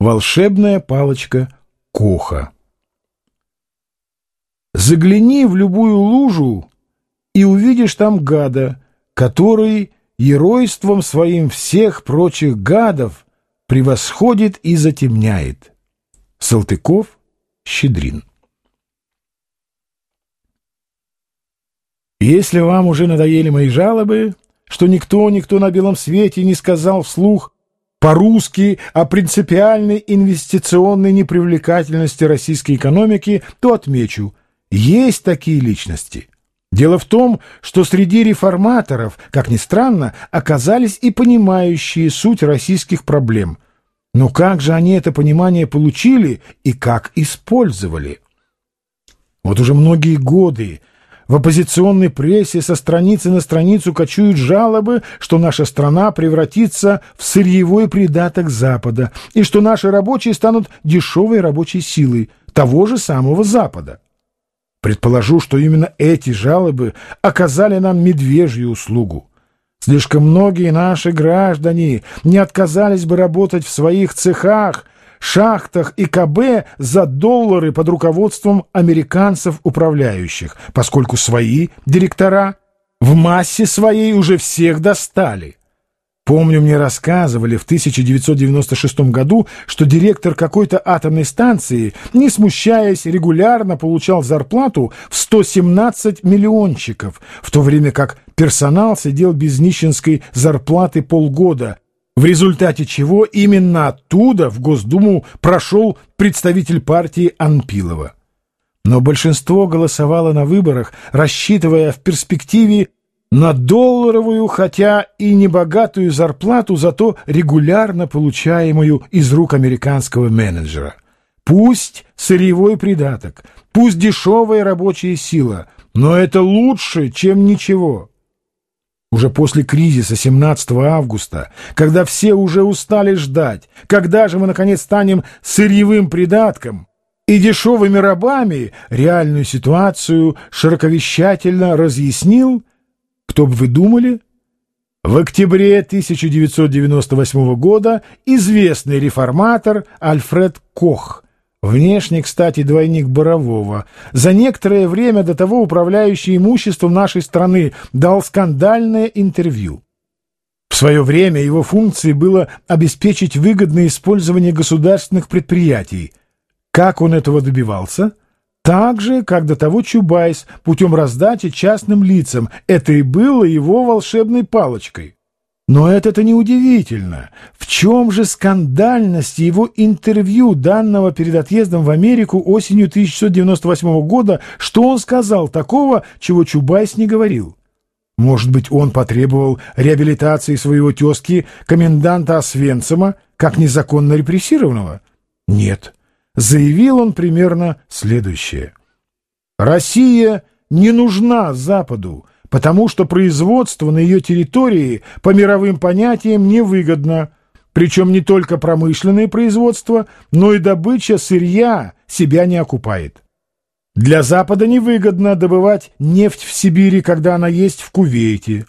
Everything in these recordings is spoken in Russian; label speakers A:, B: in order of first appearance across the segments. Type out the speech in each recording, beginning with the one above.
A: Волшебная палочка Коха. Загляни в любую лужу и увидишь там гада, который еройством своим всех прочих гадов превосходит и затемняет. Салтыков, Щедрин. Если вам уже надоели мои жалобы, что никто, никто на белом свете не сказал вслух по-русски о принципиальной инвестиционной непривлекательности российской экономики, то отмечу, есть такие личности. Дело в том, что среди реформаторов, как ни странно, оказались и понимающие суть российских проблем. Но как же они это понимание получили и как использовали? Вот уже многие годы в оппозиционной прессе со страницы на страницу кочуют жалобы, что наша страна превратится в сырьевой придаток Запада и что наши рабочие станут дешевой рабочей силой того же самого Запада. Предположу, что именно эти жалобы оказали нам медвежью услугу. Слишком многие наши граждане не отказались бы работать в своих цехах – шахтах и КБ за доллары под руководством американцев-управляющих, поскольку свои директора в массе своей уже всех достали. Помню, мне рассказывали в 1996 году, что директор какой-то атомной станции, не смущаясь, регулярно получал зарплату в 117 миллиончиков, в то время как персонал сидел без нищенской зарплаты полгода – в результате чего именно оттуда в Госдуму прошел представитель партии Анпилова. Но большинство голосовало на выборах, рассчитывая в перспективе на долларовую, хотя и небогатую зарплату, зато регулярно получаемую из рук американского менеджера. Пусть сырьевой придаток, пусть дешевая рабочая сила, но это лучше, чем ничего. Уже после кризиса 17 августа, когда все уже устали ждать, когда же мы, наконец, станем сырьевым придатком и дешевыми рабами, реальную ситуацию широковещательно разъяснил, кто бы вы думали, в октябре 1998 года известный реформатор Альфред Кох – Внешне, кстати, двойник Борового. За некоторое время до того управляющий имуществом нашей страны дал скандальное интервью. В свое время его функцией было обеспечить выгодное использование государственных предприятий. Как он этого добивался? Так же, как до того Чубайс, путем раздачи частным лицам. Это и было его волшебной палочкой. Но это-то неудивительно. В чем же скандальность его интервью, данного перед отъездом в Америку осенью 1998 года, что он сказал такого, чего Чубайс не говорил? Может быть, он потребовал реабилитации своего тезки, коменданта Освенцима, как незаконно репрессированного? Нет. Заявил он примерно следующее. «Россия не нужна Западу» потому что производство на ее территории по мировым понятиям невыгодно, причем не только промышленное производство, но и добыча сырья себя не окупает. Для Запада невыгодно добывать нефть в Сибири, когда она есть в Кувейте.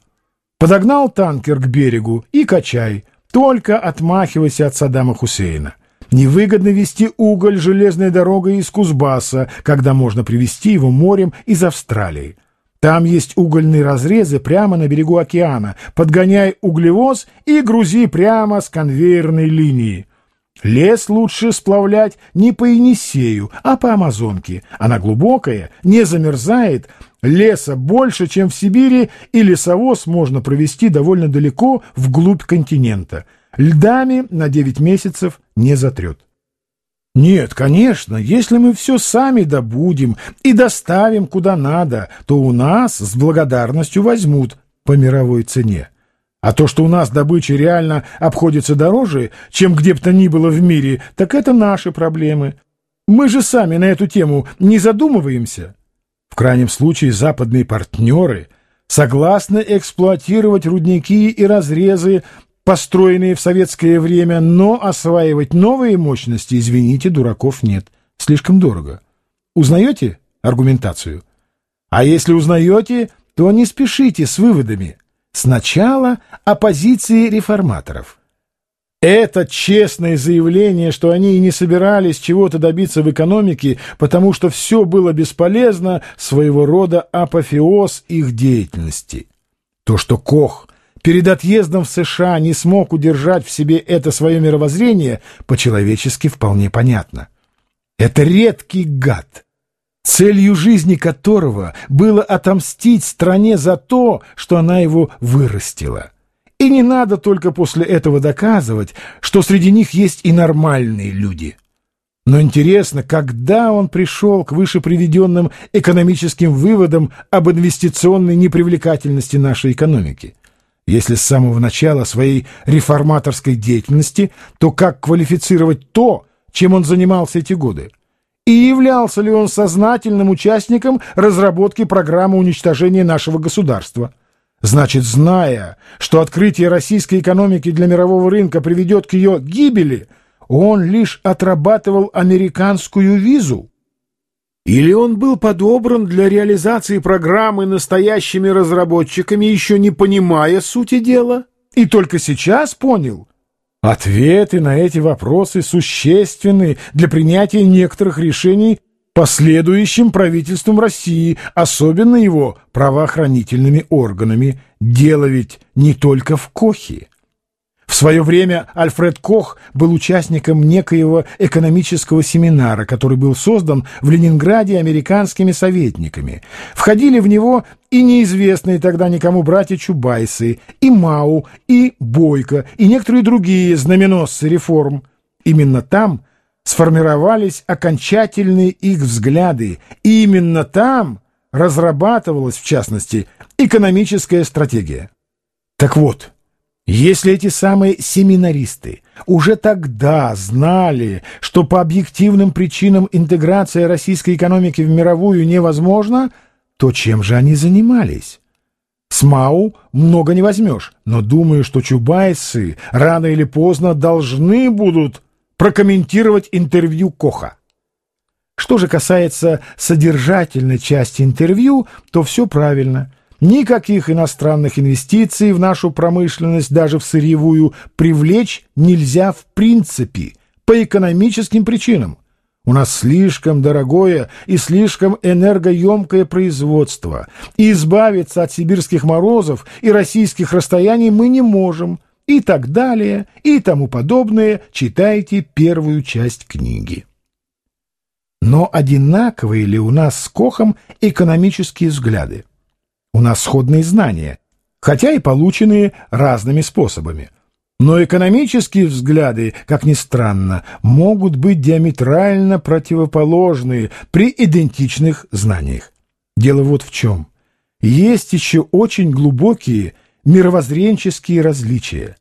A: Подогнал танкер к берегу и качай, только отмахивайся от Саддама Хусейна. Невыгодно вести уголь железной дорогой из Кузбасса, когда можно привезти его морем из Австралии. Там есть угольные разрезы прямо на берегу океана. Подгоняй углевоз и грузи прямо с конвейерной линии. Лес лучше сплавлять не по Енисею, а по Амазонке. Она глубокая, не замерзает, леса больше, чем в Сибири, и лесовоз можно провести довольно далеко вглубь континента. Льдами на 9 месяцев не затрет. Нет, конечно, если мы все сами добудем и доставим куда надо, то у нас с благодарностью возьмут по мировой цене. А то, что у нас добыча реально обходится дороже, чем где бы то ни было в мире, так это наши проблемы. Мы же сами на эту тему не задумываемся. В крайнем случае западные партнеры согласны эксплуатировать рудники и разрезы построенные в советское время, но осваивать новые мощности, извините, дураков нет. Слишком дорого. Узнаете аргументацию? А если узнаете, то не спешите с выводами. Сначала о позиции реформаторов. Это честное заявление, что они и не собирались чего-то добиться в экономике, потому что все было бесполезно, своего рода апофеоз их деятельности. То, что Кох перед отъездом в США не смог удержать в себе это свое мировоззрение, по-человечески вполне понятно. Это редкий гад, целью жизни которого было отомстить стране за то, что она его вырастила. И не надо только после этого доказывать, что среди них есть и нормальные люди. Но интересно, когда он пришел к выше приведенным экономическим выводам об инвестиционной непривлекательности нашей экономики? Если с самого начала своей реформаторской деятельности, то как квалифицировать то, чем он занимался эти годы? И являлся ли он сознательным участником разработки программы уничтожения нашего государства? Значит, зная, что открытие российской экономики для мирового рынка приведет к ее гибели, он лишь отрабатывал американскую визу? Или он был подобран для реализации программы настоящими разработчиками, еще не понимая сути дела, и только сейчас понял? Ответы на эти вопросы существенны для принятия некоторых решений последующим правительством России, особенно его правоохранительными органами. Дело ведь не только в Кохе. В свое время Альфред Кох был участником некоего экономического семинара, который был создан в Ленинграде американскими советниками. Входили в него и неизвестные тогда никому братья Чубайсы, и Мау, и Бойко, и некоторые другие знаменосцы реформ. Именно там сформировались окончательные их взгляды, и именно там разрабатывалась, в частности, экономическая стратегия. Так вот, если эти самые семинаристы уже тогда знали, что по объективным причинам интеграция российской экономики в мировую невозможна, то чем же они занимались? С МАУ много не возьмешь, но думаю, что чубайсы рано или поздно должны будут прокомментировать интервью Коха. Что же касается содержательной части интервью, то все правильно – Никаких иностранных инвестиций в нашу промышленность, даже в сырьевую, привлечь нельзя в принципе, по экономическим причинам. У нас слишком дорогое и слишком энергоемкое производство, и избавиться от сибирских морозов и российских расстояний мы не можем, и так далее, и тому подобное, читайте первую часть книги. Но одинаковые ли у нас с Кохом экономические взгляды? У нас сходные знания, хотя и полученные разными способами. Но экономические взгляды, как ни странно, могут быть диаметрально противоположные при идентичных знаниях. Дело вот в чем. Есть еще очень глубокие мировоззренческие различия.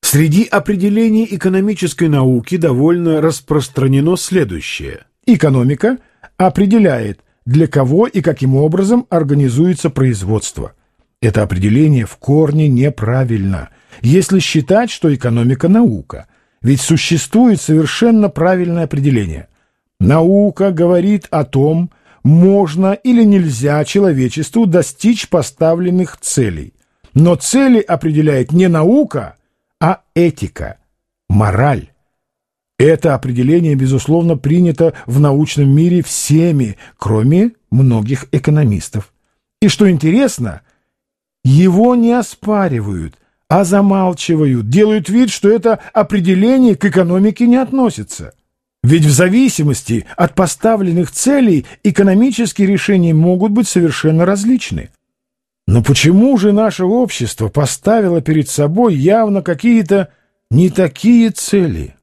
A: Среди определений экономической науки довольно распространено следующее. Экономика определяет – для кого и каким образом организуется производство. Это определение в корне неправильно, если считать, что экономика – наука. Ведь существует совершенно правильное определение. Наука говорит о том, можно или нельзя человечеству достичь поставленных целей. Но цели определяет не наука, а этика, мораль. Это определение, безусловно, принято в научном мире всеми, кроме многих экономистов. И что интересно, его не оспаривают, а замалчивают, делают вид, что это определение к экономике не относится. Ведь в зависимости от поставленных целей экономические решения могут быть совершенно различны. Но почему же наше общество поставило перед собой явно какие-то не такие цели?